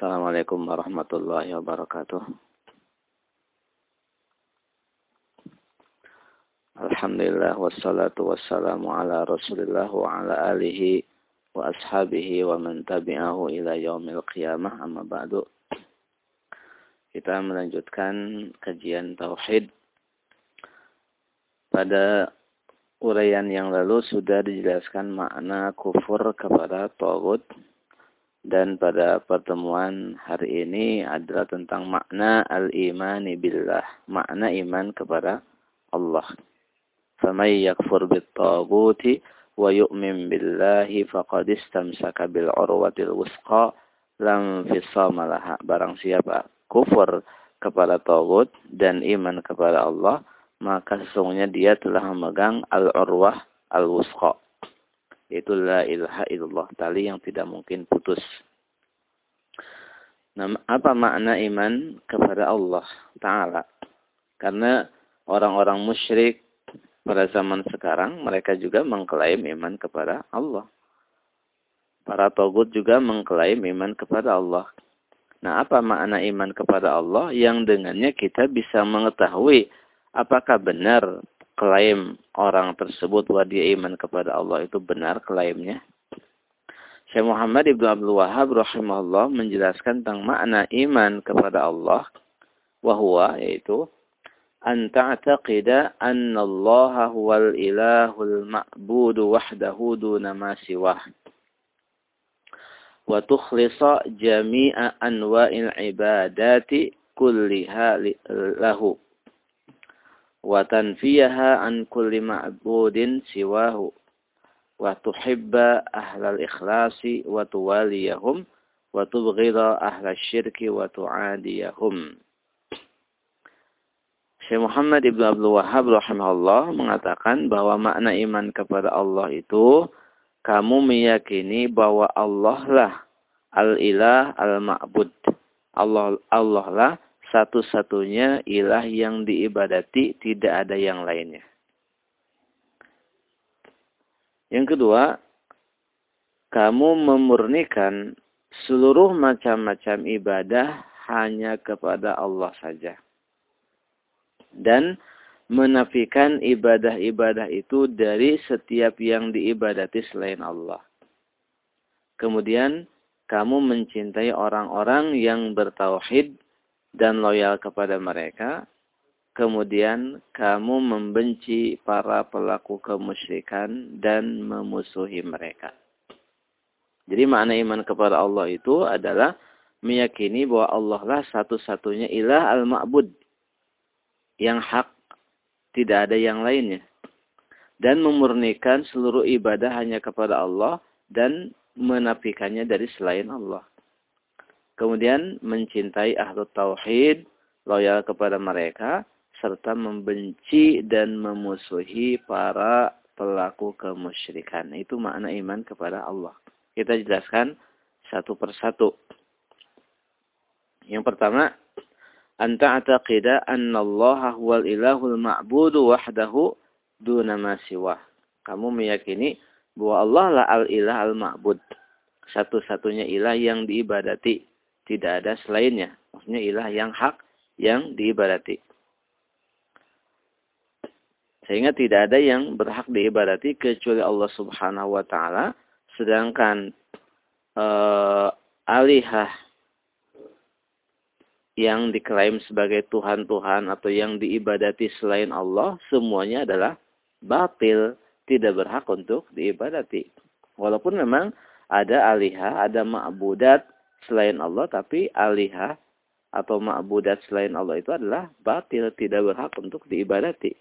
Assalamualaikum warahmatullahi wabarakatuh. Alhamdulillah wassalatu wassalamu ala rasulillah wa ala alihi wa ashabihi wa man tabi'ahu ila yaumil qiyamah amma ba'du. Kita melanjutkan kajian tauhid. Pada uraian yang lalu sudah dijelaskan makna kufur kepada Tawud dan pada pertemuan hari ini adalah tentang makna al-imani billah, makna iman kepada Allah. فَمَنْ يَكْفُرْ بِالطَّاغُوتِ وَيُؤْمِنْ بِاللَّهِ فَقَدْ اسْتَمْسَكَ بِالْعُرْوَةِ الْوُثْقَى لَمْ انْفِصَامَ لَهَا Barang siapa kufur kepada Tawud dan iman kepada Allah, maka sesungguhnya dia telah memegang al-urwah al-wusqa yaitu la ilaha illallah, tali yang tidak mungkin putus. Nah, apa makna iman kepada Allah Ta'ala? Karena orang-orang musyrik pada zaman sekarang, mereka juga mengklaim iman kepada Allah. Para togut juga mengklaim iman kepada Allah. Nah, apa makna iman kepada Allah yang dengannya kita bisa mengetahui apakah benar klaim orang tersebut bahwa dia iman kepada Allah itu benar klaimnya. Syekh Muhammad Ibnu Abdul Wahab rahimahullah menjelaskan tentang makna iman kepada Allah wahwa yaitu an ta'taqida anna Allah huwal ilahul ma'bud wahdahu duna ma siwah wa tukhlisa jami'a anwa'il ibadati kulliha lahu wa tanfiyaha an kulli ma'budin siwahu wa tuhibba ahlal ikhlasi wa tuwaliyahum wa tubghidha ahlal syirki wa tu'adiyahum Syekh Muhammad Ibn Abdul Wahab rahimahullah mengatakan bahwa makna iman kepada Allah itu kamu meyakini bahwa Allah lah al-ilah al-ma'bud. Allah Allah lah satu-satunya ilah yang diibadati, tidak ada yang lainnya. Yang kedua, kamu memurnikan seluruh macam-macam ibadah hanya kepada Allah saja. Dan menafikan ibadah-ibadah itu dari setiap yang diibadati selain Allah. Kemudian, kamu mencintai orang-orang yang bertauhid dan loyal kepada mereka. Kemudian kamu membenci para pelaku kemusyrikan dan memusuhi mereka. Jadi makna iman kepada Allah itu adalah meyakini bahwa Allah lah satu-satunya ilah al-ma'bud. Yang hak, tidak ada yang lainnya. Dan memurnikan seluruh ibadah hanya kepada Allah dan menafikannya dari selain Allah. Kemudian mencintai ahlu tauhid, loyal kepada mereka, serta membenci dan memusuhi para pelaku kemusyrikan. Itu makna iman kepada Allah. Kita jelaskan satu persatu. Yang pertama, anta ataqida anna Allah huwal ilahul ma'budu wahdahu duna ma. Kamu meyakini bahwa Allah lah al-ilah al-ma'bud. Satu-satunya ilah yang diibadati tidak ada selainnya. Maksudnya ilah yang hak yang diibadati. Sehingga tidak ada yang berhak diibadati kecuali Allah subhanahu wa ta'ala. Sedangkan uh, alihah yang diklaim sebagai Tuhan-Tuhan atau yang diibadati selain Allah, semuanya adalah batil, tidak berhak untuk diibadati. Walaupun memang ada alihah, ada ma'budat, selain Allah tapi alihah atau ma'budat selain Allah itu adalah batil, tidak berhak untuk diibadati.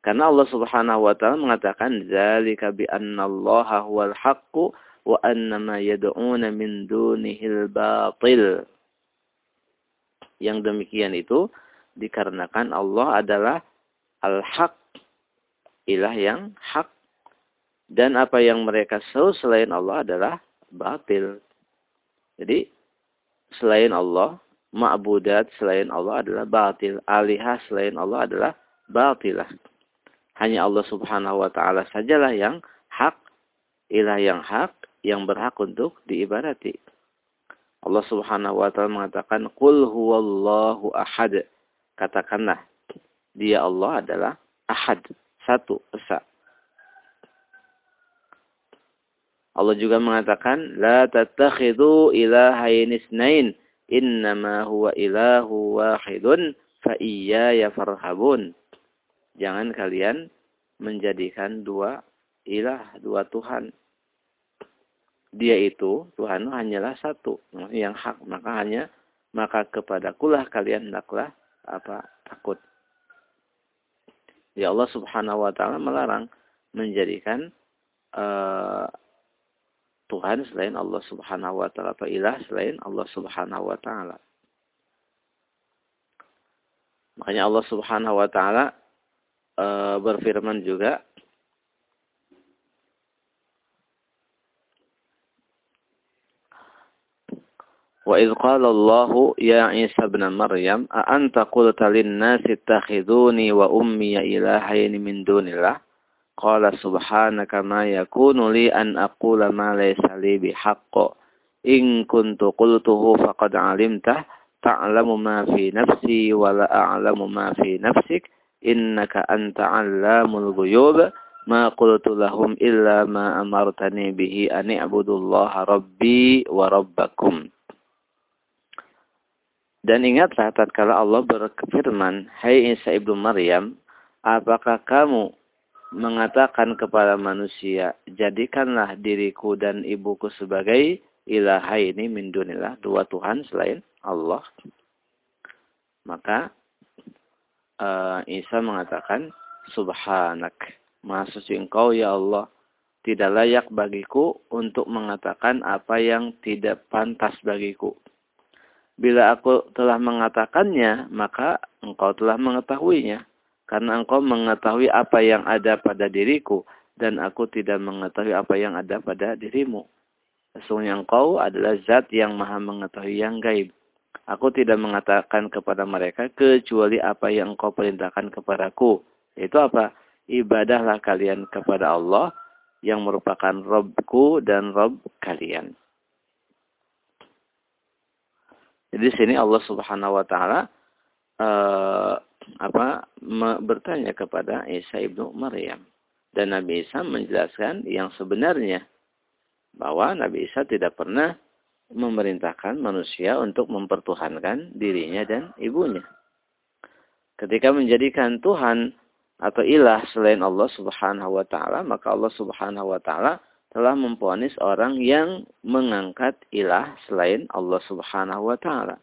Karena Allah Subhanahu wa taala mengatakan zalika bi annallaha huwal haqqu wa anna ma yad'una min dunihil batil. Yang demikian itu dikarenakan Allah adalah al-haq, ilah yang hak dan apa yang mereka seru selain Allah adalah batil. Jadi selain Allah, ma'budat selain Allah adalah batil. Alihah selain Allah adalah batilah. Hanya Allah subhanahu wa ta'ala sajalah yang hak, ilah yang hak, yang berhak untuk diibadati. Allah Subhanahu wa taala mengatakan qul huwallahu ahad. Katakanlah dia Allah adalah ahad, satu, esa. Allah juga mengatakan la tattakhidhu ilahayn isnain innama huwa ilahu wahidun fa iyaya farhabun. Jangan kalian menjadikan dua ilah, dua Tuhan. Dia itu, Tuhan hanyalah satu yang hak. Maka hanya, maka kepada kulah kalian hendaklah apa takut. Ya Allah subhanahu wa ta'ala melarang menjadikan uh, Tuhan selain Allah subhanahu wa ta'ala atau ilah selain Allah subhanahu wa ta'ala. Makanya Allah subhanahu wa ta'ala uh, berfirman juga Wa idh qala Allah ya Isa ibn Maryam a anta qulta lin nasi ittakhiduni wa ummi ilahayn min dunillah qala subhanaka ma yakunu li an aqula ma laysa li bihaqq in kuntu qultuhu faqad alimtah ta'lamu ma fi nafsi wa la a'lamu ma fi nafsik. Innaka anta 'allamul ghuyub. Ma qultu lahum illa ma amartani bihi an i'budullaha rabbi wa rabbakum. Dan ingatlah tatkala Allah berfirman, Hai Isa ibnu Maryam, apakah kamu mengatakan kepada manusia, jadikanlah diriku dan ibuku sebagai ilahai ini min dunillah, dua Tuhan selain Allah. Maka uh, Isa mengatakan, Subhanak, Maha suci engkau ya Allah, tidak layak bagiku untuk mengatakan apa yang tidak pantas bagiku Bila aku telah mengatakannya, maka engkau telah mengetahuinya. Karena engkau mengetahui apa yang ada pada diriku, dan aku tidak mengetahui apa yang ada pada dirimu. Sesungguhnya engkau adalah zat yang maha mengetahui yang gaib. Aku tidak mengatakan kepada mereka kecuali apa yang engkau perintahkan kepadaku. Itu apa? Ibadahlah kalian kepada Allah yang merupakan Robku dan Rob kalian. Jadi di sini Allah Subhanahu wa taala uh, apa bertanya kepada Isa ibnu Maryam dan Nabi Isa menjelaskan yang sebenarnya bahwa Nabi Isa tidak pernah memerintahkan manusia untuk mempertuhankan dirinya dan ibunya. Ketika menjadikan Tuhan atau ilah selain Allah Subhanahu wa taala, maka Allah Subhanahu wa taala telah memponis orang yang mengangkat ilah selain Allah Subhanahu wa taala.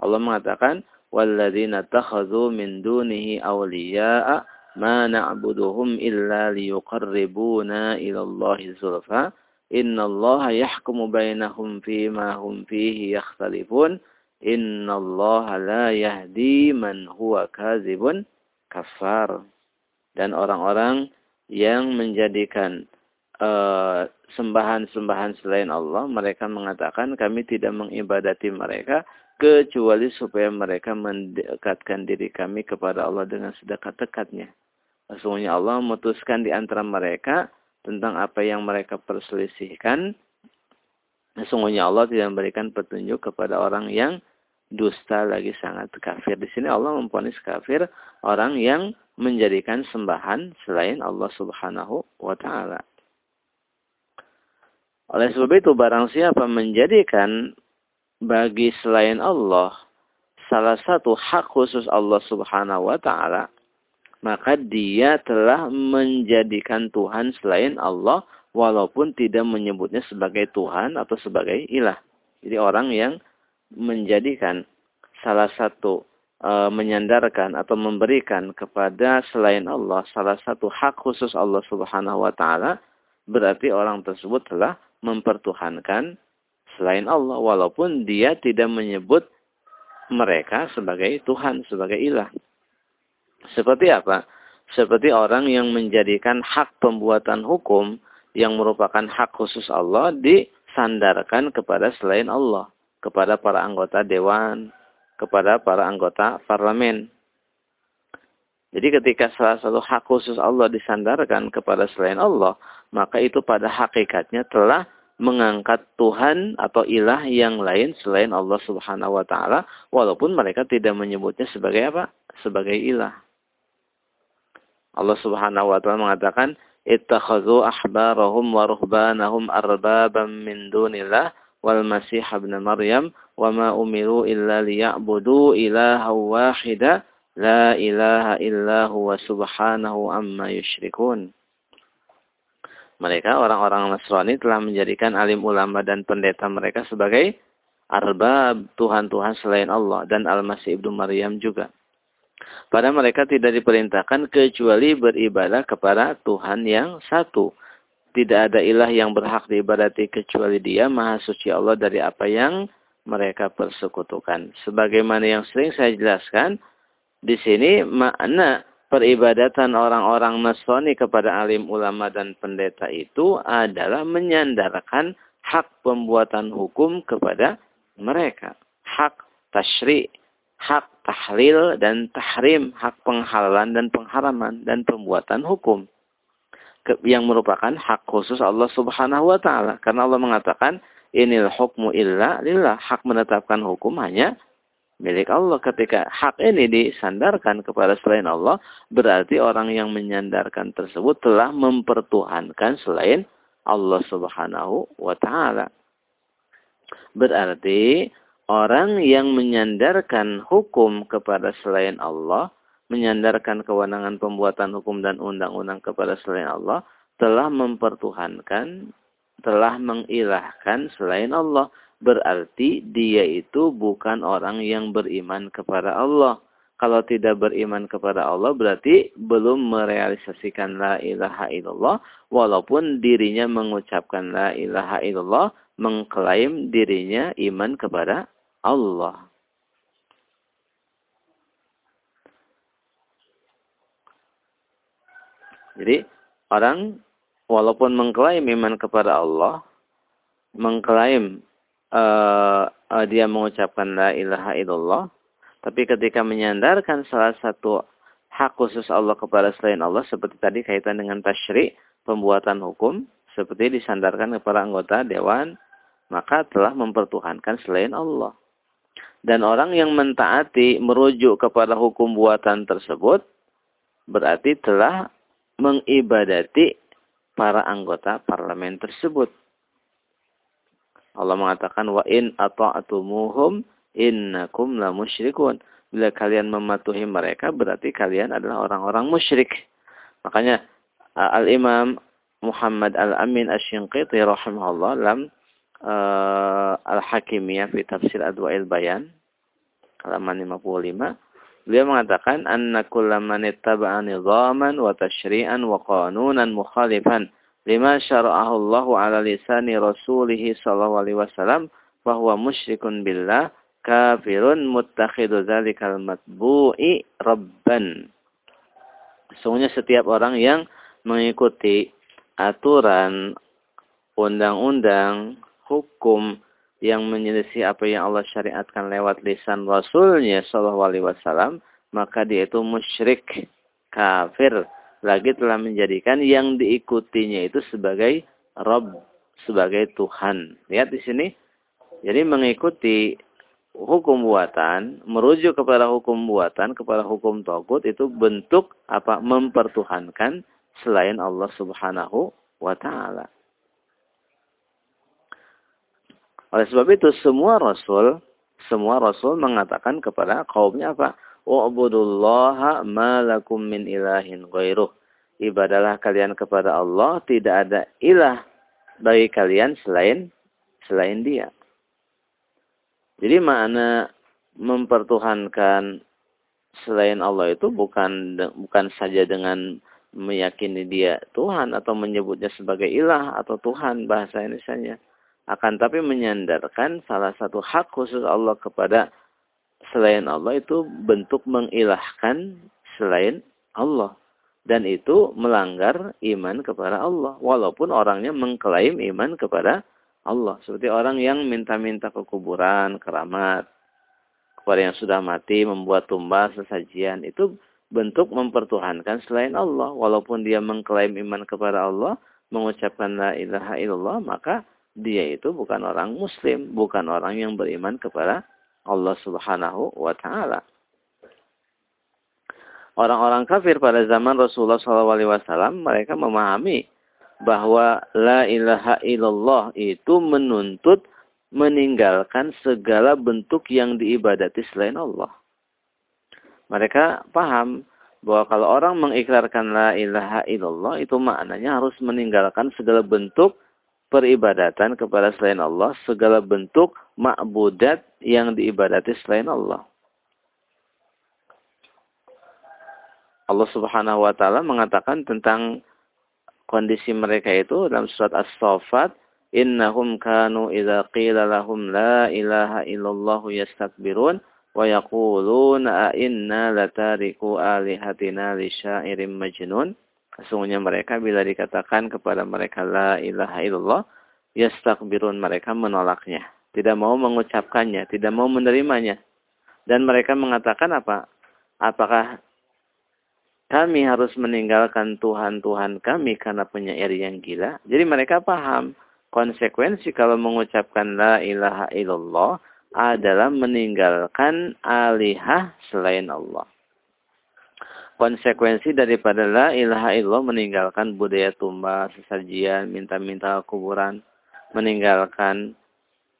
Allah mengatakan, "Walladzina takhadhu min dunihi awliya'a ma na'buduhum illa liyuqarribuna ila Allahi zulfa. Innallaha yahkumu bainahum fima hum fihi yakhtalifun. Innallaha la yahdi man huwa kazibun kafar." Dan orang-orang yang menjadikan Eh, sembahan-sembahan selain Allah, mereka mengatakan kami tidak mengibadati mereka kecuali supaya mereka mendekatkan diri kami kepada Allah dengan sedekat-dekatnya. Sesungguhnya Allah memutuskan di antara mereka tentang apa yang mereka perselisihkan. Sesungguhnya Allah tidak memberikan petunjuk kepada orang yang dusta lagi sangat kafir. Di sini Allah memponis kafir orang yang menjadikan sembahan selain Allah Subhanahu wa taala. Oleh sebab itu barang siapa menjadikan bagi selain Allah salah satu hak khusus Allah Subhanahu wa taala, maka dia telah menjadikan Tuhan selain Allah walaupun tidak menyebutnya sebagai Tuhan atau sebagai ilah. Jadi orang yang menjadikan salah satu e, menyandarkan atau memberikan kepada selain Allah salah satu hak khusus Allah Subhanahu wa taala berarti orang tersebut telah mempertuhankan selain Allah walaupun dia tidak menyebut mereka sebagai Tuhan, sebagai ilah. Seperti apa? Seperti orang yang menjadikan hak pembuatan hukum yang merupakan hak khusus Allah disandarkan kepada selain Allah, kepada para anggota dewan, kepada para anggota parlemen. Jadi ketika salah satu hak khusus Allah disandarkan kepada selain Allah, maka itu pada hakikatnya telah mengangkat Tuhan atau ilah yang lain selain Allah Subhanahu wa taala walaupun mereka tidak menyebutnya sebagai apa? sebagai ilah. Allah Subhanahu wa taala mengatakan ittakhadhu ahbarahum wa ruhbanahum arbaban min dunillah wal masih ibn maryam wa ma umiru illa liya'budu ilaha wahida la ilaha illa huwa subhanahu amma yusyrikun. Mereka orang-orang Nasrani telah menjadikan alim ulama dan pendeta mereka sebagai arbab Tuhan-Tuhan selain Allah dan Al-Masih Ibnu Maryam juga. Pada mereka tidak diperintahkan kecuali beribadah kepada Tuhan yang satu. Tidak ada ilah yang berhak diibadati kecuali dia Maha Suci Allah dari apa yang mereka persekutukan. Sebagaimana yang sering saya jelaskan, di sini makna peribadatan orang-orang Nasrani kepada alim ulama dan pendeta itu adalah menyandarkan hak pembuatan hukum kepada mereka. Hak tashri, hak tahlil dan tahrim, hak penghalalan dan pengharaman dan pembuatan hukum. Yang merupakan hak khusus Allah subhanahu wa ta'ala. Karena Allah mengatakan, inil hukmu illa lillah. Hak menetapkan hukum hanya milik Allah. Ketika hak ini disandarkan kepada selain Allah, berarti orang yang menyandarkan tersebut telah mempertuhankan selain Allah Subhanahu wa taala. Berarti orang yang menyandarkan hukum kepada selain Allah, menyandarkan kewenangan pembuatan hukum dan undang-undang kepada selain Allah, telah mempertuhankan, telah mengilahkan selain Allah berarti dia itu bukan orang yang beriman kepada Allah. Kalau tidak beriman kepada Allah berarti belum merealisasikan la ilaha illallah walaupun dirinya mengucapkan la ilaha illallah mengklaim dirinya iman kepada Allah. Jadi orang walaupun mengklaim iman kepada Allah, mengklaim uh, uh, dia mengucapkan la ilaha illallah, tapi ketika menyandarkan salah satu hak khusus Allah kepada selain Allah, seperti tadi kaitan dengan tasyri, pembuatan hukum, seperti disandarkan kepada anggota dewan, maka telah mempertuhankan selain Allah. Dan orang yang mentaati merujuk kepada hukum buatan tersebut, berarti telah mengibadati para anggota parlemen tersebut. Allah mengatakan wa in ata'tumuhum innakum la musyrikun. Bila kalian mematuhi mereka berarti kalian adalah orang-orang musyrik. Makanya Al-Imam Muhammad Al-Amin Asy-Shinqiti rahimahullah dalam uh, Al-Hakimiyah fi Tafsir Adwa'il Bayan halaman 55 beliau mengatakan anna kullaman ittaba'a nizaman wa tashri'an wa qanunan mukhalifan lima syara'ahu Allah ala lisani rasulih sallallahu alaihi wasallam bahwa musyrikun billah kafirun muttakhidu dzalikal matbu'i rabban. Sesungguhnya setiap orang yang mengikuti aturan undang-undang hukum yang menyelisih apa yang Allah syariatkan lewat lisan Rasulnya Shallallahu Alaihi Wasallam, maka dia itu musyrik, kafir, lagi telah menjadikan yang diikutinya itu sebagai Rob, sebagai Tuhan. Lihat di sini. Jadi mengikuti hukum buatan, merujuk kepada hukum buatan, kepada hukum togut itu bentuk apa mempertuhankan selain Allah Subhanahu wa taala. Oleh sebab itu semua rasul, semua rasul mengatakan kepada kaumnya apa? Wa'budullaha ma lakum min ilahin ghairuh. Ibadalah kalian kepada Allah, tidak ada ilah bagi kalian selain selain Dia. Jadi makna mempertuhankan selain Allah itu bukan bukan saja dengan meyakini dia Tuhan atau menyebutnya sebagai ilah atau Tuhan bahasa Indonesia akan tapi menyandarkan salah satu hak khusus Allah kepada selain Allah itu bentuk mengilahkan selain Allah. Dan itu melanggar iman kepada Allah. Walaupun orangnya mengklaim iman kepada Allah. Seperti orang yang minta-minta ke kuburan, keramat. Kepada yang sudah mati, membuat tumbal, sesajian. Itu bentuk mempertuhankan selain Allah. Walaupun dia mengklaim iman kepada Allah, mengucapkan la ilaha illallah, maka dia itu bukan orang muslim, bukan orang yang beriman kepada Subhanahu wa taala. Orang-orang kafir pada zaman Rasulullah SAW mereka memahami bahwa la ilaha illallah itu menuntut meninggalkan segala bentuk yang diibadati selain Allah. Mereka paham bahwa kalau orang mengikrarkan la ilaha illallah itu maknanya harus meninggalkan segala bentuk peribadatan kepada selain Allah, segala bentuk ma'budat yang diibadati selain Allah. Allah Subhanahu wa taala mengatakan tentang kondisi mereka itu dalam surat As-Saffat, "Innahum kanu idza qila lahum la ilaha illallah yastakbirun wa yaquluna a inna latariku alihatina li syairin majnun." Sesungguhnya mereka bila dikatakan kepada mereka la ilaha illallah, yastakbirun mereka menolaknya, tidak mau mengucapkannya, tidak mau menerimanya. Dan mereka mengatakan apa? Apakah kami harus meninggalkan Tuhan-Tuhan kami karena penyair yang gila. Jadi mereka paham konsekuensi kalau mengucapkan la ilaha illallah adalah meninggalkan alihah selain Allah. Konsekuensi daripada la ilaha illallah meninggalkan budaya tumbal, sesajian, minta-minta kuburan, meninggalkan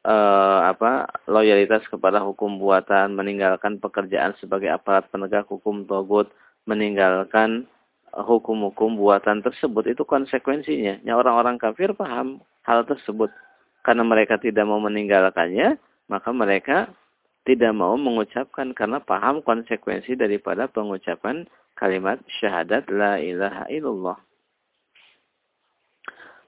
uh, apa loyalitas kepada hukum buatan, meninggalkan pekerjaan sebagai aparat penegak hukum togut, meninggalkan hukum-hukum buatan tersebut itu konsekuensinya. Ya orang-orang kafir paham hal tersebut. Karena mereka tidak mau meninggalkannya, maka mereka tidak mau mengucapkan karena paham konsekuensi daripada pengucapan kalimat syahadat la ilaha illallah.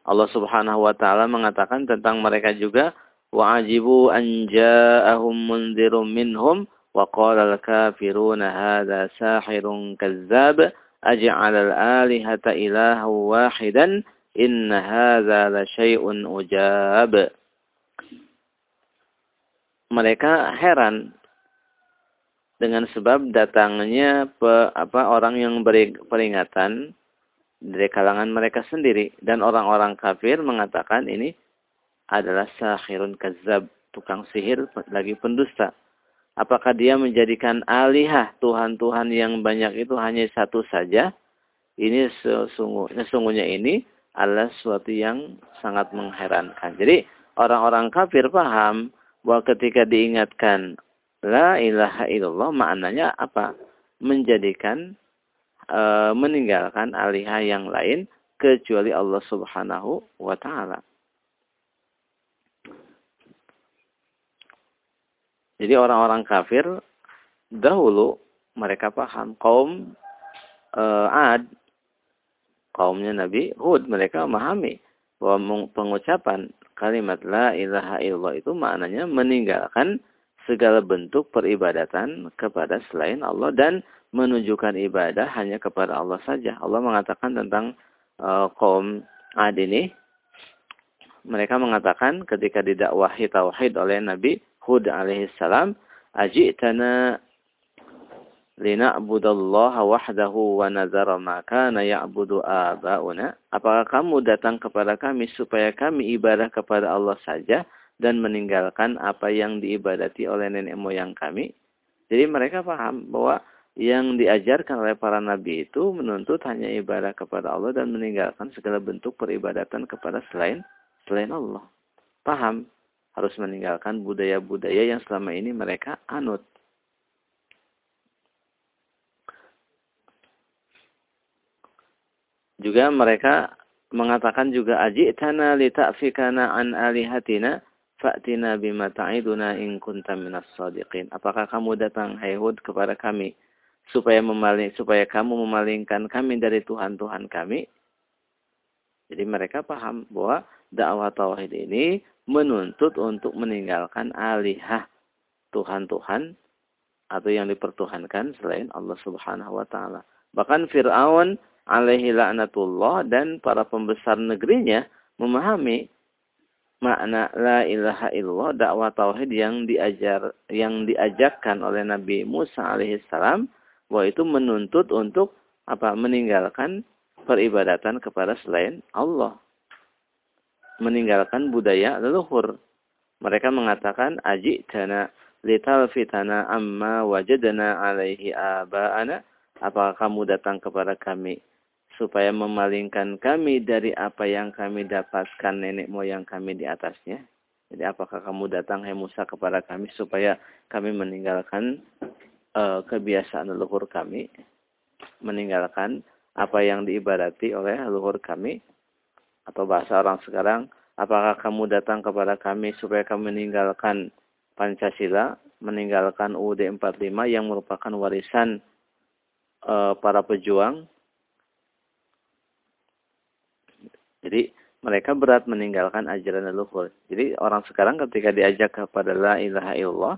Allah Subhanahu wa taala mengatakan tentang mereka juga wa ajibu an ja'ahum mundzirum minhum wa qala al kafiruna hadza sahirun kazzab aj'al al alihata ilaha wahidan in hadza la syai'un ujab. Mereka heran dengan sebab datangnya pe, apa orang yang beri peringatan dari kalangan mereka sendiri dan orang-orang kafir mengatakan ini adalah sahirun kazab tukang sihir lagi pendusta Apakah dia menjadikan alihah Tuhan-Tuhan yang banyak itu hanya satu saja? Ini sesungguhnya, sesungguhnya ini adalah sesuatu yang sangat mengherankan. Jadi orang-orang kafir paham bahwa ketika diingatkan la ilaha illallah maknanya apa? Menjadikan e, meninggalkan alihah yang lain kecuali Allah Subhanahu wa taala. Jadi orang-orang kafir dahulu mereka paham kaum uh, Ad kaumnya Nabi Hud mereka memahami bahwa pengucapan kalimat la ilaha illallah itu maknanya meninggalkan segala bentuk peribadatan kepada selain Allah dan menunjukkan ibadah hanya kepada Allah saja. Allah mengatakan tentang uh, kaum Ad ini mereka mengatakan ketika didakwahi tauhid oleh Nabi Hud alaihissalam, "Ajitana lina'budallaha wahdahu wa nazara ma kana ya'budu aba'una?" Apakah kamu datang kepada kami supaya kami ibadah kepada Allah saja dan meninggalkan apa yang diibadati oleh nenek moyang kami? Jadi mereka paham bahwa yang diajarkan oleh para nabi itu menuntut hanya ibadah kepada Allah dan meninggalkan segala bentuk peribadatan kepada selain selain Allah. Paham? harus meninggalkan budaya-budaya yang selama ini mereka anut. Juga mereka mengatakan juga ajitana li ta'fikana an alihatina fa'tina bima ta'iduna in kunta minas sadiqin. Apakah kamu datang hai Hud kepada kami supaya memaling supaya kamu memalingkan kami dari Tuhan-Tuhan kami? Jadi mereka paham bahwa dakwah tauhid ini menuntut untuk meninggalkan alihah Tuhan-Tuhan atau yang dipertuhankan selain Allah Subhanahu wa taala. Bahkan Firaun alaihi laknatullah dan para pembesar negerinya memahami makna la ilaha illallah dakwah tauhid yang diajar yang diajarkan oleh Nabi Musa alaihi salam bahwa itu menuntut untuk apa meninggalkan peribadatan kepada selain Allah meninggalkan budaya leluhur. Mereka mengatakan aji dana lital fitana amma wajadana alaihi aba'ana. Apakah kamu datang kepada kami supaya memalingkan kami dari apa yang kami dapatkan nenek moyang kami di atasnya? Jadi apakah kamu datang hai Musa kepada kami supaya kami meninggalkan uh, kebiasaan leluhur kami, meninggalkan apa yang diibadati oleh leluhur kami? Atau bahasa orang sekarang, apakah kamu datang kepada kami supaya kami meninggalkan Pancasila, meninggalkan UUD 45 yang merupakan warisan uh, para pejuang. Jadi mereka berat meninggalkan ajaran leluhur. Jadi orang sekarang ketika diajak kepada la ilaha illallah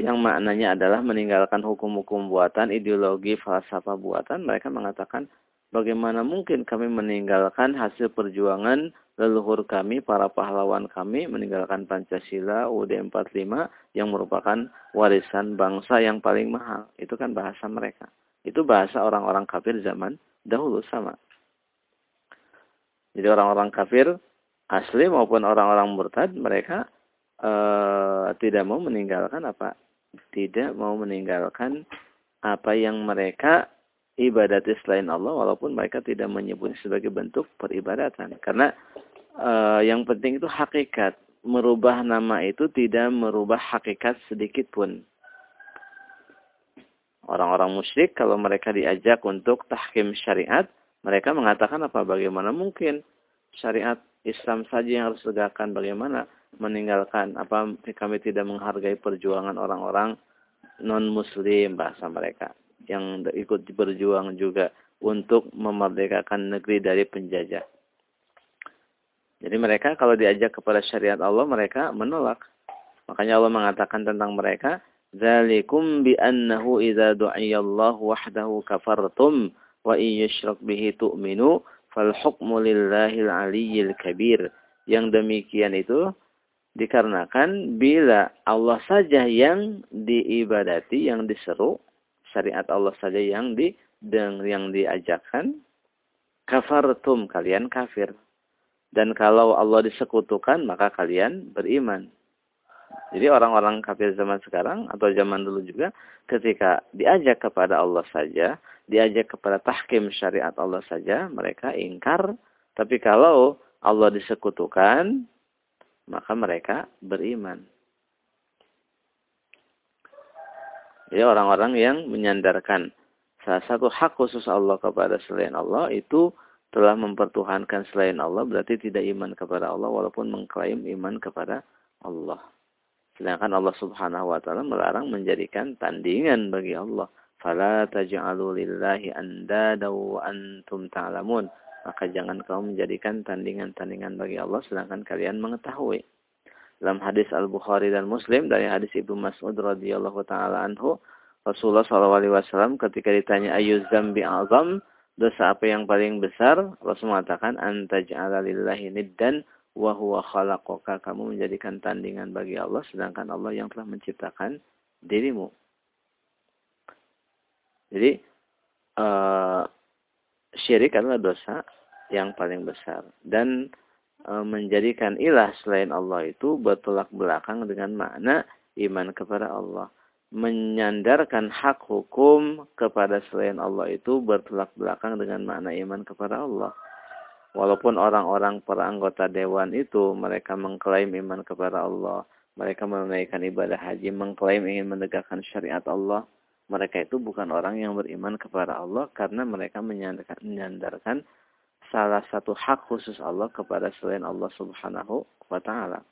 yang maknanya adalah meninggalkan hukum-hukum buatan, ideologi, falsafah buatan, mereka mengatakan bagaimana mungkin kami meninggalkan hasil perjuangan leluhur kami, para pahlawan kami meninggalkan Pancasila UUD 45 yang merupakan warisan bangsa yang paling mahal. Itu kan bahasa mereka. Itu bahasa orang-orang kafir zaman dahulu sama. Jadi orang-orang kafir asli maupun orang-orang murtad mereka uh, tidak mau meninggalkan apa? Tidak mau meninggalkan apa yang mereka ibadati selain Allah walaupun mereka tidak menyebutnya sebagai bentuk peribadatan. Karena uh, yang penting itu hakikat. Merubah nama itu tidak merubah hakikat sedikit pun. Orang-orang musyrik kalau mereka diajak untuk tahkim syariat, mereka mengatakan apa? Bagaimana mungkin syariat Islam saja yang harus tegakkan? Bagaimana meninggalkan apa kami tidak menghargai perjuangan orang-orang non-muslim bahasa mereka yang ikut berjuang juga untuk memerdekakan negeri dari penjajah. Jadi mereka kalau diajak kepada syariat Allah mereka menolak. Makanya Allah mengatakan tentang mereka, Zalikum bi idza du'iya Allah wahdahu kafartum wa in yushrak bihi tu'minu fal hukmu lillahil aliyyil kabir. Yang demikian itu dikarenakan bila Allah saja yang diibadati, yang diseru, syariat Allah saja yang di yang diajarkan, kafartum kalian kafir. Dan kalau Allah disekutukan, maka kalian beriman. Jadi orang-orang kafir zaman sekarang atau zaman dulu juga ketika diajak kepada Allah saja, diajak kepada tahkim syariat Allah saja, mereka ingkar. Tapi kalau Allah disekutukan, maka mereka beriman. Jadi orang-orang yang menyandarkan salah satu hak khusus Allah kepada selain Allah itu telah mempertuhankan selain Allah berarti tidak iman kepada Allah walaupun mengklaim iman kepada Allah. Sedangkan Allah Subhanahu wa taala melarang menjadikan tandingan bagi Allah. Fala taj'alu lillahi andada wa antum ta'lamun. Maka jangan kamu menjadikan tandingan-tandingan bagi Allah sedangkan kalian mengetahui. Dalam hadis Al-Bukhari dan Muslim dari hadis Ibnu Mas'ud radhiyallahu taala anhu, Rasulullah SAW ketika ditanya ayu zambi azam, dosa apa yang paling besar? Rasul mengatakan antaj'ala lillahi niddan wa huwa khalaqaka kamu menjadikan tandingan bagi Allah sedangkan Allah yang telah menciptakan dirimu. Jadi uh, syirik adalah dosa yang paling besar. Dan uh, menjadikan ilah selain Allah itu bertolak belakang dengan makna iman kepada Allah. Menyandarkan hak hukum kepada selain Allah itu bertolak belakang dengan makna iman kepada Allah. Walaupun orang-orang para anggota dewan itu mereka mengklaim iman kepada Allah, mereka menunaikan ibadah haji, mengklaim ingin menegakkan syariat Allah, mereka itu bukan orang yang beriman kepada Allah karena mereka menyandarkan, salah satu hak khusus Allah kepada selain Allah Subhanahu wa taala.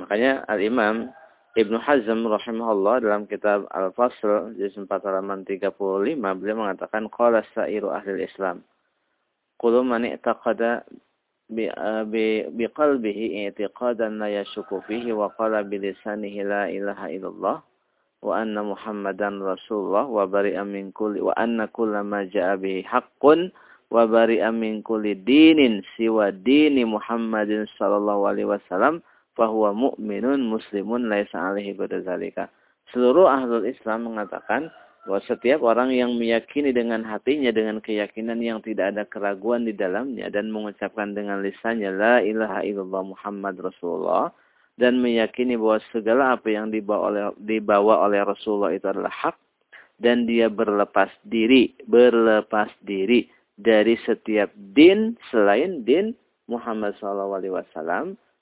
Makanya Al-Imam Ibnu Hazm rahimahullah dalam kitab Al-Fasl juz 4 halaman 35 beliau mengatakan qala sa'iru ahli Islam qulu man i'taqada biqalbihi i'tiqadan la yashku fihi wa qala bi lisanihi la ilaha illallah wa anna muhammadan rasulullah wa bari'a min kulli wa anna ma ja'a bihi haqqun wa bari'a min kulli dinin siwa dini Muhammadin sallallahu alaihi wasallam fahuwa mu'minun muslimun laisa alaihi badzalika. seluruh ahlul Islam mengatakan bahwa setiap orang yang meyakini dengan hatinya dengan keyakinan yang tidak ada keraguan di dalamnya dan mengucapkan dengan lisannya la ilaha illallah Muhammad Rasulullah dan meyakini bahwa segala apa yang dibawa oleh dibawa oleh Rasulullah itu adalah hak dan dia berlepas diri berlepas diri dari setiap din selain din Muhammad SAW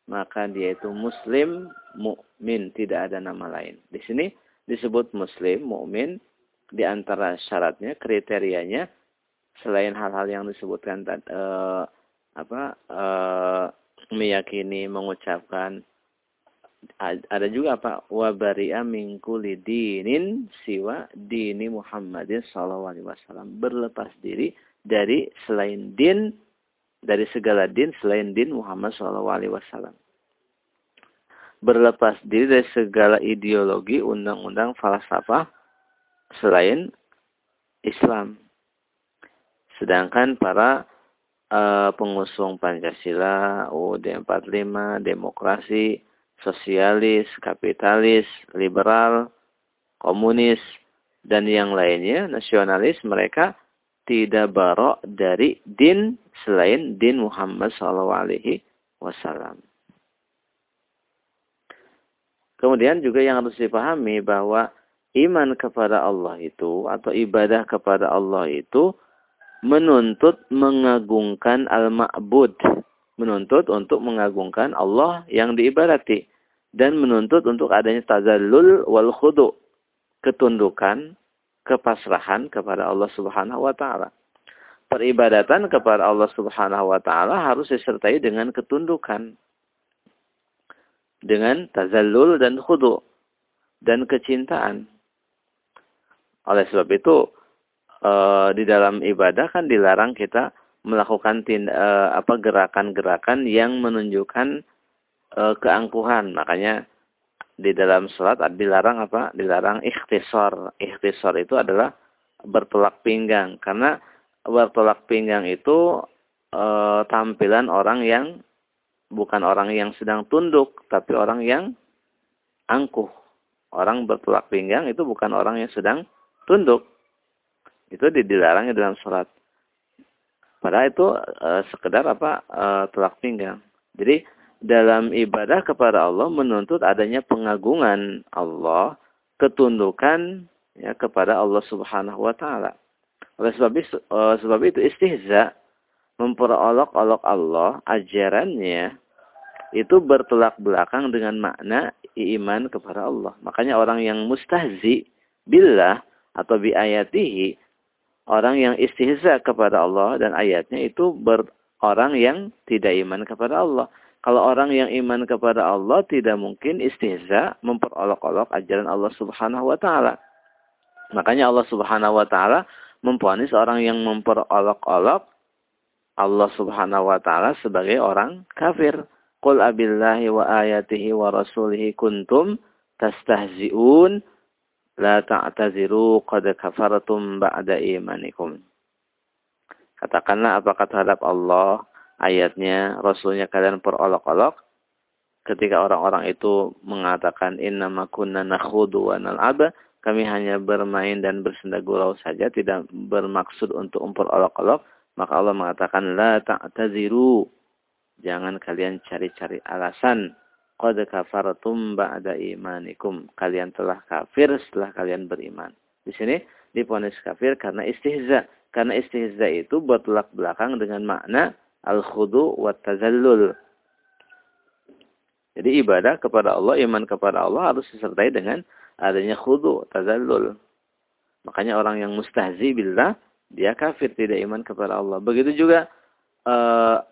maka dia itu muslim mukmin tidak ada nama lain. Di sini disebut muslim mukmin di antara syaratnya, kriterianya selain hal-hal yang disebutkan uh, apa uh, meyakini, mengucapkan ada juga apa wabaria mingkuli dinin siwa dini Muhammadin sallallahu alaihi wasallam. Berlepas diri dari selain din dari segala din selain din Muhammad sallallahu alaihi wasallam. Berlepas diri dari segala ideologi undang-undang falsafah selain Islam. Sedangkan para uh, pengusung Pancasila, UUD 45, demokrasi, sosialis, kapitalis, liberal, komunis, dan yang lainnya, nasionalis, mereka tidak barok dari din selain din Muhammad SAW. Kemudian juga yang harus dipahami bahwa iman kepada Allah itu atau ibadah kepada Allah itu menuntut mengagungkan al-ma'bud, menuntut untuk mengagungkan Allah yang diibadati dan menuntut untuk adanya tazallul wal khudu, ketundukan, kepasrahan kepada Allah Subhanahu wa taala. Peribadatan kepada Allah Subhanahu wa taala harus disertai dengan ketundukan. Dengan tazallul dan khudu dan kecintaan. Oleh sebab itu e, di dalam ibadah kan dilarang kita melakukan tindak, e, apa gerakan-gerakan yang menunjukkan e, keangkuhan. Makanya di dalam sholat dilarang apa? Dilarang ikhtisar. Ikhtisar itu adalah bertolak pinggang. Karena bertolak pinggang itu e, tampilan orang yang bukan orang yang sedang tunduk, tapi orang yang angkuh. Orang bertolak pinggang itu bukan orang yang sedang tunduk. Itu dilarangnya dalam sholat. Padahal itu e, sekedar apa e, telak pinggang. Jadi dalam ibadah kepada Allah menuntut adanya pengagungan Allah, ketundukan ya kepada Allah Subhanahu wa taala. Oleh sebab itu, e, sebab itu istihza memperolok-olok Allah ajarannya itu bertolak belakang dengan makna iman kepada Allah. Makanya orang yang mustahzi billah atau bi ayatihi orang yang istihza kepada Allah dan ayatnya itu ber, orang yang tidak iman kepada Allah. Kalau orang yang iman kepada Allah tidak mungkin istihza memperolok-olok ajaran Allah Subhanahu wa taala. Makanya Allah Subhanahu wa taala memponis orang yang memperolok-olok Allah Subhanahu wa taala sebagai orang kafir. Qul abillahi wa ayatihi wa rasulihi kuntum tastahzi'un La ta'taziru qad kafartum ba'da imanikum. Katakanlah apakah terhadap Allah, ayatnya, Rasulnya kalian perolok-olok. Ketika orang-orang itu mengatakan innama kunna nakhudu wa nal'aba, kami hanya bermain dan bersenda gurau saja, tidak bermaksud untuk memperolok-olok. Maka Allah mengatakan, La ta'taziru. Jangan kalian cari-cari alasan qad kafartum ba'da imanikum. Kalian telah kafir setelah kalian beriman. Di sini diponis kafir karena istihza. Karena istihza itu bertolak belakang dengan makna al-khudu wa tazallul. Jadi ibadah kepada Allah, iman kepada Allah harus disertai dengan adanya khudu, tazallul. Makanya orang yang mustahzi billah, dia kafir, tidak iman kepada Allah. Begitu juga uh,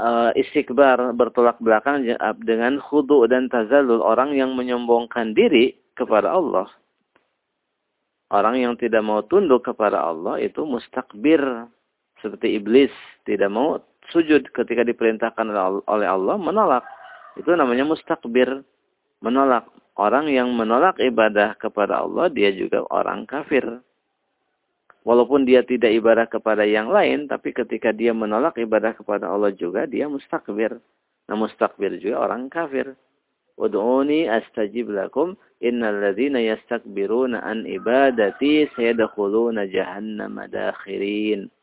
uh, istighbar bertolak belakang dengan khudu dan tazalul orang yang menyombongkan diri kepada Allah. Orang yang tidak mau tunduk kepada Allah itu mustakbir seperti iblis tidak mau sujud ketika diperintahkan oleh Allah menolak. Itu namanya mustakbir, menolak. Orang yang menolak ibadah kepada Allah dia juga orang kafir. Walaupun dia tidak ibadah kepada yang lain, tapi ketika dia menolak ibadah kepada Allah juga, dia mustakbir. Nah, mustakbir juga orang kafir. Udu'uni astajib lakum. innal ladzina yastakbiruna an ibadati sayadkhuluna jahannama dakhirin.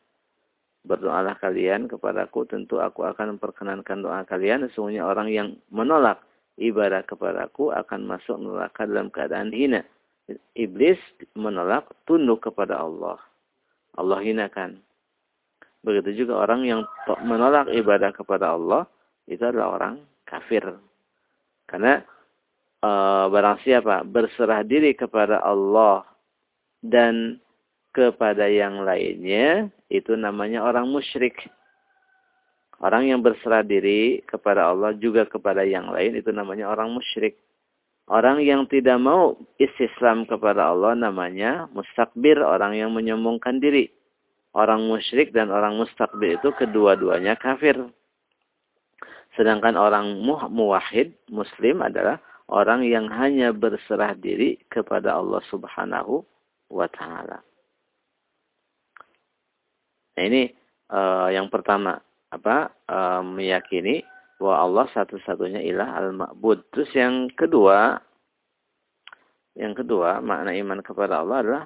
Berdoalah kalian kepadaku, tentu aku akan memperkenankan doa kalian. Sesungguhnya orang yang menolak ibadah kepadaku akan masuk neraka dalam keadaan hina. Iblis menolak tunduk kepada Allah. Allah hinakan. Begitu juga orang yang menolak ibadah kepada Allah, itu adalah orang kafir. Karena e, barang siapa berserah diri kepada Allah dan kepada yang lainnya, itu namanya orang musyrik. Orang yang berserah diri kepada Allah juga kepada yang lain, itu namanya orang musyrik. Orang yang tidak mau istislam kepada Allah namanya mustakbir, orang yang menyombongkan diri orang musyrik dan orang mustakbir itu kedua-duanya kafir. Sedangkan orang muwahid, muslim adalah orang yang hanya berserah diri kepada Allah subhanahu wa ta'ala. Nah ini uh, yang pertama. apa uh, Meyakini bahwa Allah satu-satunya ilah al-ma'bud. Terus yang kedua, yang kedua makna iman kepada Allah adalah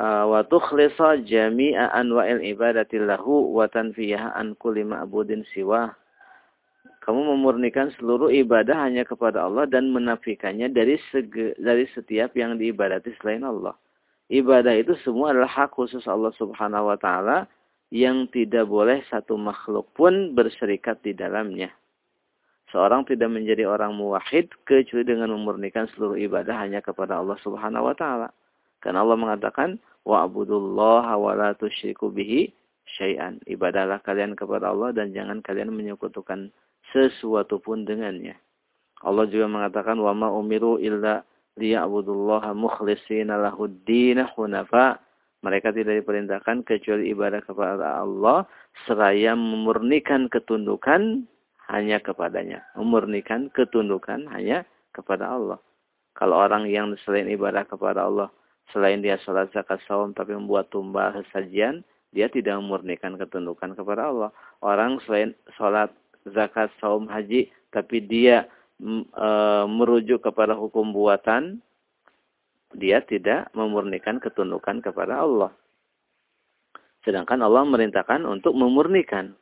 Uh, wa tukhlisa jami'a anwa'il ibadati lahu wa tanfiyaha an kulli ma'budin siwa. Kamu memurnikan seluruh ibadah hanya kepada Allah dan menafikannya dari sege, dari setiap yang diibadati selain Allah. Ibadah itu semua adalah hak khusus Allah Subhanahu wa taala yang tidak boleh satu makhluk pun berserikat di dalamnya. Seorang tidak menjadi orang muwahhid kecuali dengan memurnikan seluruh ibadah hanya kepada Allah Subhanahu wa taala. Karena Allah mengatakan, wa'budullaha wa la tusyriku bihi syai'an. Ibadahlah kalian kepada Allah dan jangan kalian menyekutukan sesuatu pun dengannya. Allah juga mengatakan wa ma umiru illa liya'budullaha mukhlishina lahuddin hunafa. Mereka tidak diperintahkan kecuali ibadah kepada Allah seraya memurnikan ketundukan hanya kepadanya. Memurnikan ketundukan hanya kepada Allah. Kalau orang yang selain ibadah kepada Allah Selain dia sholat zakat saum tapi membuat tumbal sesajian, dia tidak memurnikan ketundukan kepada Allah. Orang selain sholat zakat saum haji tapi dia e, merujuk kepada hukum buatan, dia tidak memurnikan ketundukan kepada Allah. Sedangkan Allah merintahkan untuk memurnikan.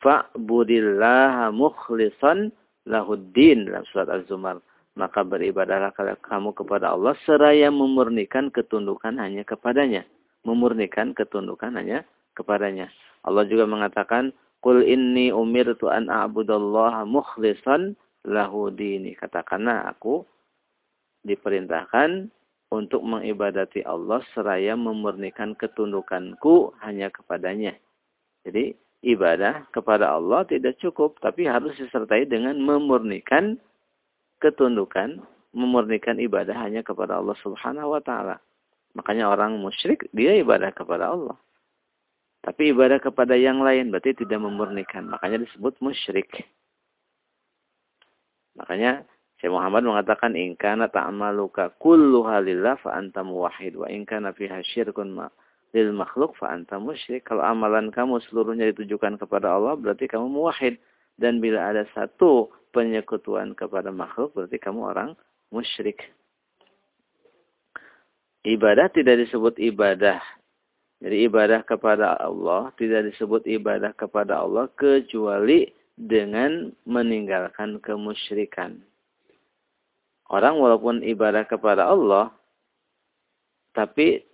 Fa'budillaha mukhlisan lahuddin dalam surat Az-Zumar maka beribadahlah kamu kepada Allah seraya memurnikan ketundukan hanya kepadanya. Memurnikan ketundukan hanya kepadanya. Allah juga mengatakan, Qul inni umirtu an a'budallaha mukhlisan lahu. Katakanlah aku diperintahkan untuk mengibadati Allah seraya memurnikan ketundukanku hanya kepadanya. Jadi ibadah kepada Allah tidak cukup, tapi harus disertai dengan memurnikan ketundukan, memurnikan ibadah hanya kepada Allah Subhanahu wa taala. Makanya orang musyrik dia ibadah kepada Allah. Tapi ibadah kepada yang lain berarti tidak memurnikan. Makanya disebut musyrik. Makanya Syekh Muhammad mengatakan in kana ta'maluka kullu halillah fa anta muwahhid wa in kana fiha syirkun ma lil makhluk fa anta musyrik. Kalau amalan kamu seluruhnya ditujukan kepada Allah berarti kamu muwahhid dan bila ada satu penyekutuan kepada makhluk berarti kamu orang musyrik. Ibadah tidak disebut ibadah. Jadi ibadah kepada Allah tidak disebut ibadah kepada Allah kecuali dengan meninggalkan kemusyrikan. Orang walaupun ibadah kepada Allah tapi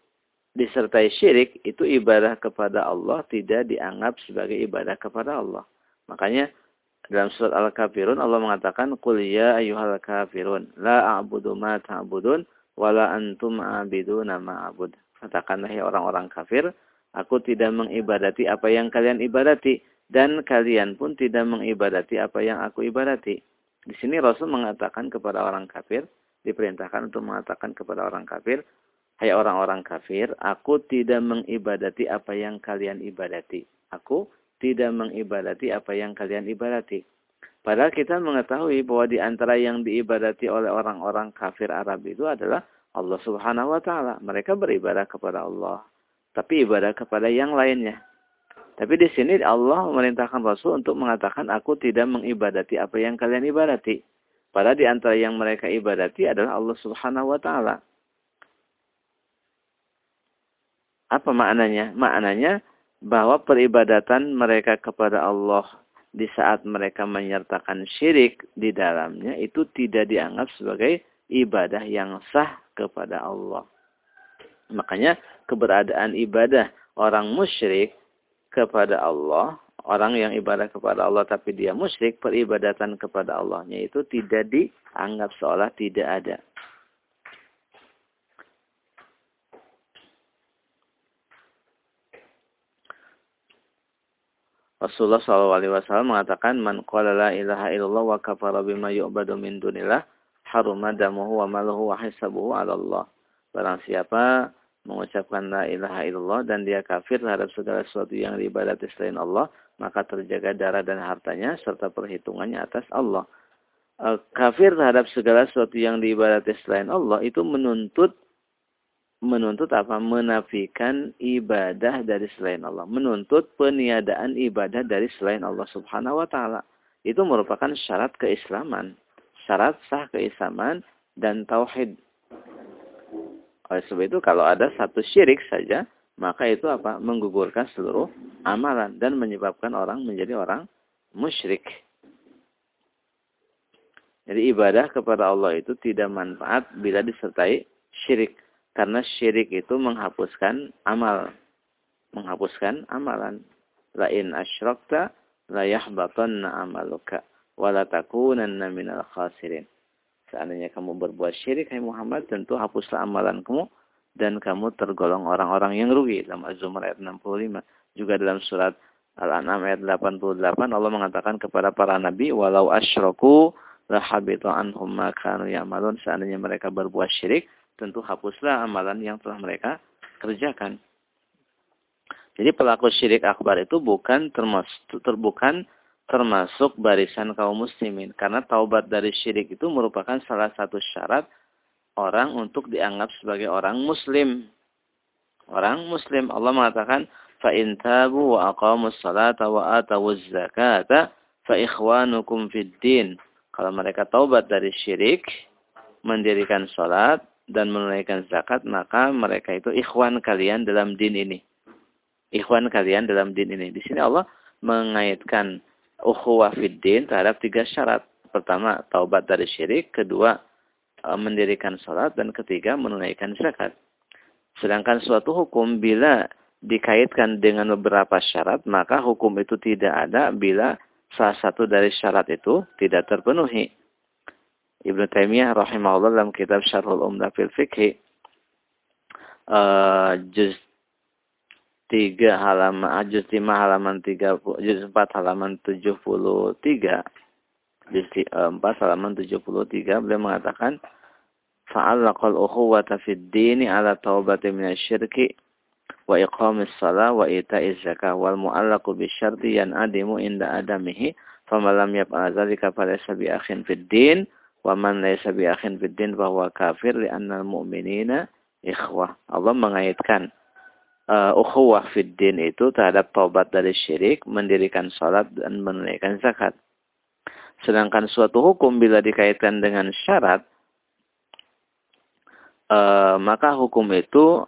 disertai syirik itu ibadah kepada Allah tidak dianggap sebagai ibadah kepada Allah. Makanya dalam surat Al-Kafirun Allah mengatakan Qul ya ayyuhal kafirun la a'budu ma ta'budun wala antum a'biduna ma a'bud. Katakanlah ya orang-orang kafir, aku tidak mengibadati apa yang kalian ibadati dan kalian pun tidak mengibadati apa yang aku ibadati. Di sini Rasul mengatakan kepada orang kafir, diperintahkan untuk mengatakan kepada orang kafir, Hai orang-orang kafir, aku tidak mengibadati apa yang kalian ibadati. Aku tidak mengibadati apa yang kalian ibadati. Padahal kita mengetahui bahwa di antara yang diibadati oleh orang-orang kafir Arab itu adalah Allah Subhanahu wa taala. Mereka beribadah kepada Allah, tapi ibadah kepada yang lainnya. Tapi di sini Allah memerintahkan Rasul untuk mengatakan aku tidak mengibadati apa yang kalian ibadati. Pada di antara yang mereka ibadati adalah Allah Subhanahu wa taala. Apa maknanya? Maknanya bahwa peribadatan mereka kepada Allah di saat mereka menyertakan syirik di dalamnya itu tidak dianggap sebagai ibadah yang sah kepada Allah. Makanya keberadaan ibadah orang musyrik kepada Allah, orang yang ibadah kepada Allah tapi dia musyrik, peribadatan kepada Allahnya itu tidak dianggap seolah tidak ada. Rasulullah SAW mengatakan man qala la ilaha illallah wa kafara bima yu'badu min dunillah haruma damuhu wa maluhu wa hisabuhu 'ala Allah. Barang siapa mengucapkan la ilaha illallah dan dia kafir terhadap segala sesuatu yang diibadati selain Allah, maka terjaga darah dan hartanya serta perhitungannya atas Allah. Kafir terhadap segala sesuatu yang diibadati selain Allah itu menuntut menuntut apa? Menafikan ibadah dari selain Allah. Menuntut peniadaan ibadah dari selain Allah subhanahu wa ta'ala. Itu merupakan syarat keislaman. Syarat sah keislaman dan tauhid. Oleh sebab itu kalau ada satu syirik saja, maka itu apa? Menggugurkan seluruh amalan dan menyebabkan orang menjadi orang musyrik. Jadi ibadah kepada Allah itu tidak manfaat bila disertai syirik. Karena syirik itu menghapuskan amal. Menghapuskan amalan. Lain asyrakta la yahbatanna amaluka wa la takunanna minal khasirin. Seandainya kamu berbuat syirik, hai Muhammad, tentu hapuslah amalan kamu dan kamu tergolong orang-orang yang rugi. Dalam Az-Zumar ayat 65. Juga dalam surat Al-An'am ayat 88 Allah mengatakan kepada para nabi, walau asyraku lahabitu anhum ma ya'malun. Seandainya mereka berbuat syirik, tentu hapuslah amalan yang telah mereka kerjakan. Jadi pelaku syirik akbar itu bukan termasuk terbukan termasuk barisan kaum muslimin karena taubat dari syirik itu merupakan salah satu syarat orang untuk dianggap sebagai orang muslim. Orang muslim Allah mengatakan fa in tabu wa aqamus salata wa atawuz zakata fa ikhwanukum fid din. Kalau mereka taubat dari syirik, mendirikan salat, dan menunaikan zakat, maka mereka itu ikhwan kalian dalam din ini. Ikhwan kalian dalam din ini. Di sini Allah mengaitkan ukhuwah fid din terhadap tiga syarat. Pertama, taubat dari syirik. Kedua, e, mendirikan sholat. Dan ketiga, menunaikan zakat. Sedangkan suatu hukum bila dikaitkan dengan beberapa syarat, maka hukum itu tidak ada bila salah satu dari syarat itu tidak terpenuhi. Ibnu Taimiyah rahimahullah dalam kitab Syarhul Umdah fil Fiqh uh, juz 3 halaman uh, juz 5 halaman 3 juz 4 halaman 73 juz 4 uh, halaman 73 beliau mengatakan fa'allaqal ukhuwata fid dini ala taubati minasyirki wa iqamis salah wa ita'iz zakah wal mu'allaqu bisyarti yan'adimu inda adamihi famalam yaf'al dzalika falaysa bi akhin fid din Wa man laysa bi akhin fid din bahwa kafir li'anna mu'minina ikhwah. Allah mengaitkan uh, ukhuwah fid din itu terhadap taubat dari syirik, mendirikan salat dan menunaikan zakat. Sedangkan suatu hukum bila dikaitkan dengan syarat, uh, maka hukum itu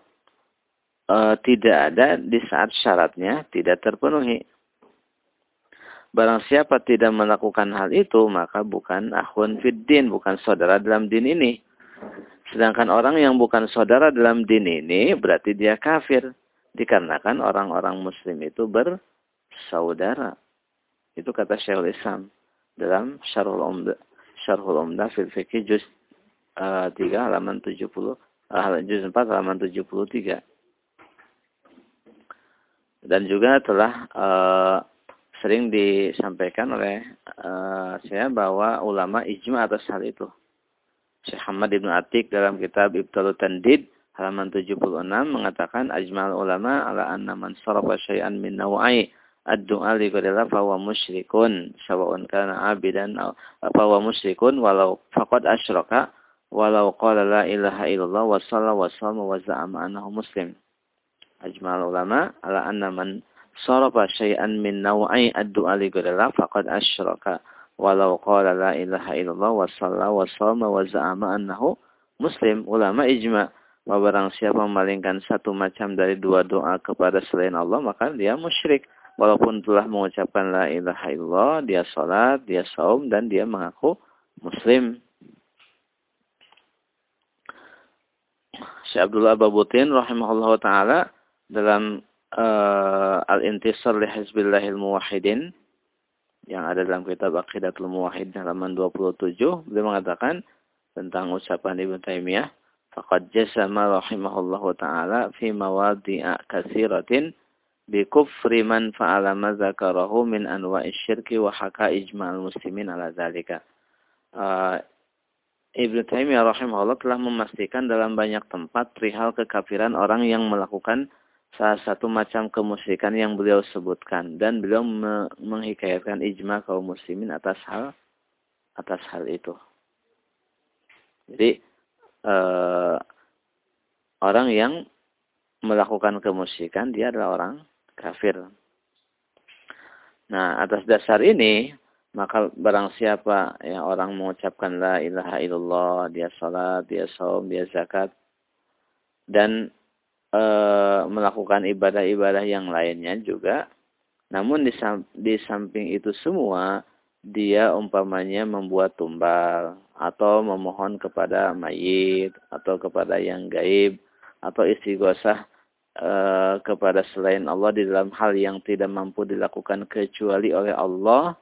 uh, tidak ada di saat syaratnya tidak terpenuhi. Barang siapa tidak melakukan hal itu, maka bukan akhun fiddin, bukan saudara dalam din ini. Sedangkan orang yang bukan saudara dalam din ini, berarti dia kafir. Dikarenakan orang-orang muslim itu bersaudara. Itu kata Syekhul Islam dalam Syarhul Umda. Syarhul Umda fil Fiqh juz uh, 3 halaman 70 uh, juz 4 halaman 73. Dan juga telah uh, sering disampaikan oleh uh, saya bahwa ulama ijma atas hal itu. Syekh Hamad Ibn Atik dalam kitab Ibtalu Tandid halaman 76 mengatakan ajmal ulama ala anna man sarafa syai'an min nawai ad-du'a li ghairillah fa huwa musyrikun sawa'un kana abidan aw fa huwa musyrikun walau faqad asyraka walau qala la ilaha illallah wa shalla wa shalla wa za'ama annahu muslim. Ajmal ulama ala anna man sarafa syai'an min nawai ad-du'a li ghairillah faqad asyraka. Walau qala la ilaha illallah wa shalla wa shoma wa za'ama annahu muslim. Ulama ijma' bahwa barang siapa memalingkan satu macam dari dua doa kepada selain Allah maka dia musyrik. Walaupun telah mengucapkan la ilaha illallah dia salat dia saum dan dia mengaku muslim. Syekh Abdullah Babutin rahimahullah taala dalam uh, Al-Intisar li Hizbillahil Muwahhidin yang ada dalam kitab Aqidatul Muwahhid halaman 27 beliau mengatakan tentang ucapan Ibnu Taimiyah faqad jasama rahimahullah taala fi mawadi'a katsiratin bi kufri man fa'ala ma dzakarahu min anwa'i syirki wa haka ijma'al muslimin ala dzalika uh, Ibnu Taimiyah rahimahullah telah memastikan dalam banyak tempat perihal kekafiran orang yang melakukan salah satu macam kemusyrikan yang beliau sebutkan dan beliau me menghikayatkan ijma kaum muslimin atas hal atas hal itu. Jadi eh, orang yang melakukan kemusyrikan dia adalah orang kafir. Nah, atas dasar ini maka barang siapa yang orang mengucapkan la ilaha illallah, dia salat, dia saum, dia zakat dan e, melakukan ibadah-ibadah yang lainnya juga. Namun di, di samping itu semua, dia umpamanya membuat tumbal atau memohon kepada mayit atau kepada yang gaib atau istighosah e, kepada selain Allah di dalam hal yang tidak mampu dilakukan kecuali oleh Allah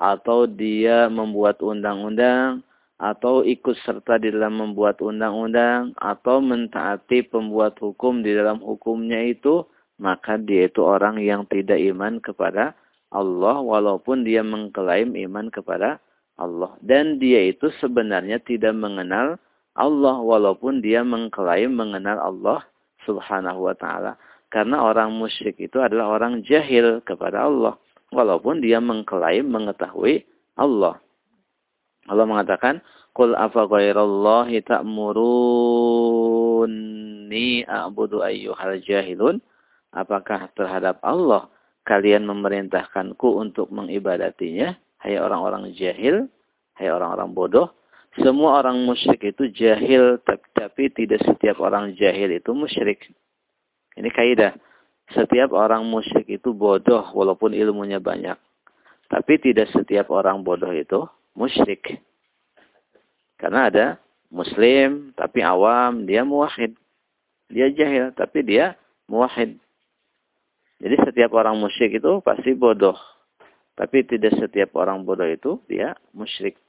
atau dia membuat undang-undang atau ikut serta di dalam membuat undang-undang atau mentaati pembuat hukum di dalam hukumnya itu, maka dia itu orang yang tidak iman kepada Allah walaupun dia mengklaim iman kepada Allah. Dan dia itu sebenarnya tidak mengenal Allah walaupun dia mengklaim mengenal Allah subhanahu wa ta'ala. Karena orang musyrik itu adalah orang jahil kepada Allah. Walaupun dia mengklaim mengetahui Allah. Allah mengatakan, "Qul afa ghairallahi ta'muruni a'budu ayyuhal jahilun?" Apakah terhadap Allah kalian memerintahkanku untuk mengibadatinya? Hai orang-orang jahil, hai orang-orang bodoh. Semua orang musyrik itu jahil, tapi tidak setiap orang jahil itu musyrik. Ini kaidah. Setiap orang musyrik itu bodoh walaupun ilmunya banyak. Tapi tidak setiap orang bodoh itu musyrik. Karena ada muslim tapi awam, dia muwahid. Dia jahil tapi dia muwahid. Jadi setiap orang musyrik itu pasti bodoh. Tapi tidak setiap orang bodoh itu dia musyrik.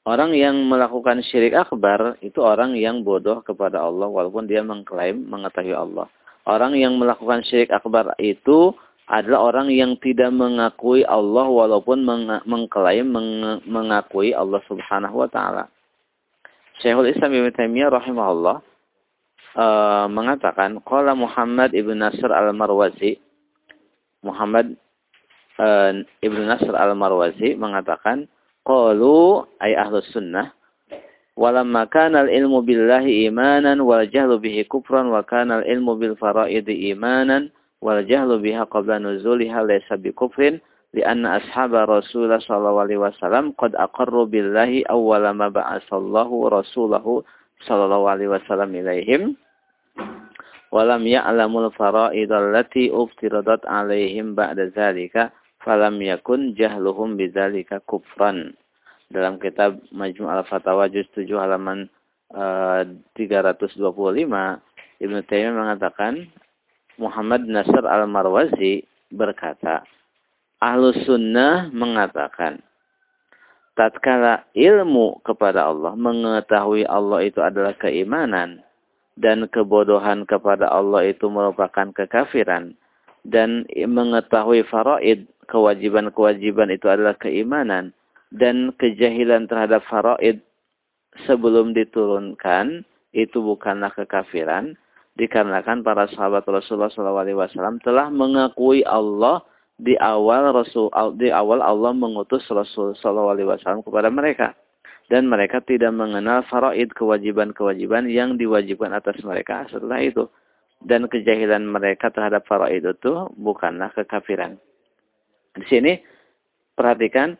Orang yang melakukan syirik akbar itu orang yang bodoh kepada Allah walaupun dia mengklaim mengetahui Allah. Orang yang melakukan syirik akbar itu adalah orang yang tidak mengakui Allah walaupun meng mengklaim meng mengakui Allah Subhanahu wa taala. Syekhul Islam Ibnu Taimiyah rahimahullah uh, mengatakan qala Muhammad ibn Nasr al-Marwazi Muhammad uh, ibn Nasr al-Marwazi mengatakan qalu ay ahlus sunnah walamma kana al-ilmu billahi imanan wal jahlu bihi kufran wa kana al-ilmu bil faraidi imanan wal jahlu biha qabla nuzuliha laysa bikufrin lianna ashaba Rasulullah sallallahu alaihi wasallam qad aqarru billahi awwala ma ba'asallahu rasulahu sallallahu alaihi wasallam ilaihim walam ya'lamul fara'id allati uftiradat alaihim ba'da zalika falam yakun jahluhum bidzalika kufran. Dalam kitab Majmu' al-Fatawa juz 7 halaman uh, 325 Ibnu Taimiyah mengatakan Muhammad Nasr Al-Marwazi berkata, Ahlus Sunnah mengatakan, tatkala ilmu kepada Allah, mengetahui Allah itu adalah keimanan, dan kebodohan kepada Allah itu merupakan kekafiran, dan mengetahui faraid, kewajiban-kewajiban itu adalah keimanan, dan kejahilan terhadap faraid sebelum diturunkan, itu bukanlah kekafiran, dikarenakan para sahabat Rasulullah SAW telah mengakui Allah di awal Rasul di awal Allah mengutus Rasul SAW kepada mereka dan mereka tidak mengenal faraid kewajiban-kewajiban yang diwajibkan atas mereka setelah itu dan kejahilan mereka terhadap faraid itu bukanlah kekafiran. Di sini perhatikan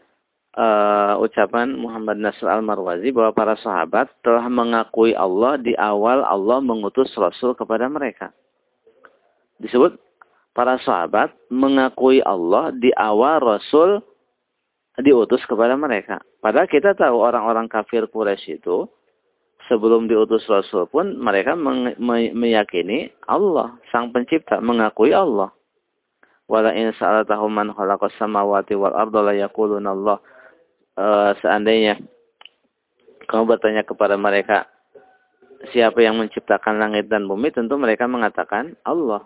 uh, ucapan Muhammad Nasr al-Marwazi bahwa para sahabat telah mengakui Allah di awal Allah mengutus Rasul kepada mereka. Disebut para sahabat mengakui Allah di awal Rasul diutus kepada mereka. Padahal kita tahu orang-orang kafir Quraisy itu sebelum diutus Rasul pun mereka meyakini Allah, Sang Pencipta, mengakui Allah. Wala in sa'alatahum man khalaqas samawati wal arda la yaquluna Allah. Uh, seandainya kamu bertanya kepada mereka siapa yang menciptakan langit dan bumi, tentu mereka mengatakan Allah.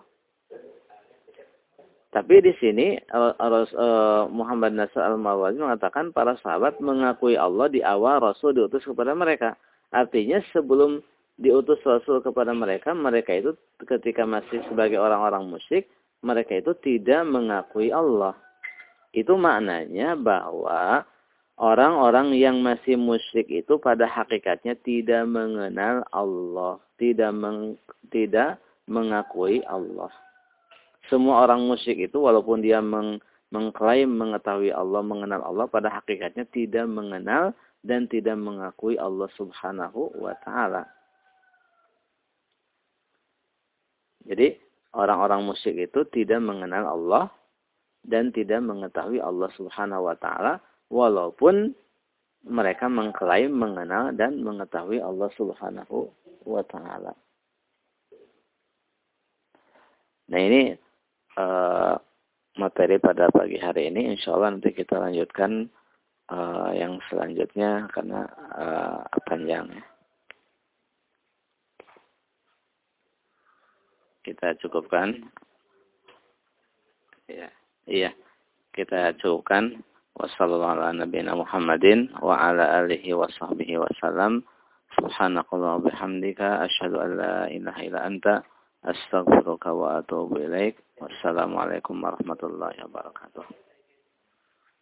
Tapi di sini uh, Muhammad Nasr al-Mawazi mengatakan para sahabat mengakui Allah di awal Rasul diutus kepada mereka. Artinya sebelum diutus Rasul kepada mereka, mereka itu ketika masih sebagai orang-orang musyrik, mereka itu tidak mengakui Allah. Itu maknanya bahwa orang-orang yang masih musyrik itu pada hakikatnya tidak mengenal Allah, tidak meng, tidak mengakui Allah. Semua orang musyrik itu walaupun dia meng, mengklaim mengetahui Allah, mengenal Allah, pada hakikatnya tidak mengenal dan tidak mengakui Allah Subhanahu wa taala. Jadi orang-orang musyrik itu tidak mengenal Allah dan tidak mengetahui Allah Subhanahu wa taala walaupun mereka mengklaim mengenal dan mengetahui Allah Subhanahu wa taala. Nah ini uh, materi pada pagi hari ini insya Allah nanti kita lanjutkan uh, yang selanjutnya karena uh, panjang. Kita cukupkan. Ya, iya. Kita cukupkan. Wassalamualaikum Muhammadin wa ala alihi wa sahbihi wasallam. Subhanakallah bihamdika asyhadu an la ilaha illa anta astaghfiruka wa atubu ilaik. Wassalamualaikum warahmatullahi wabarakatuh.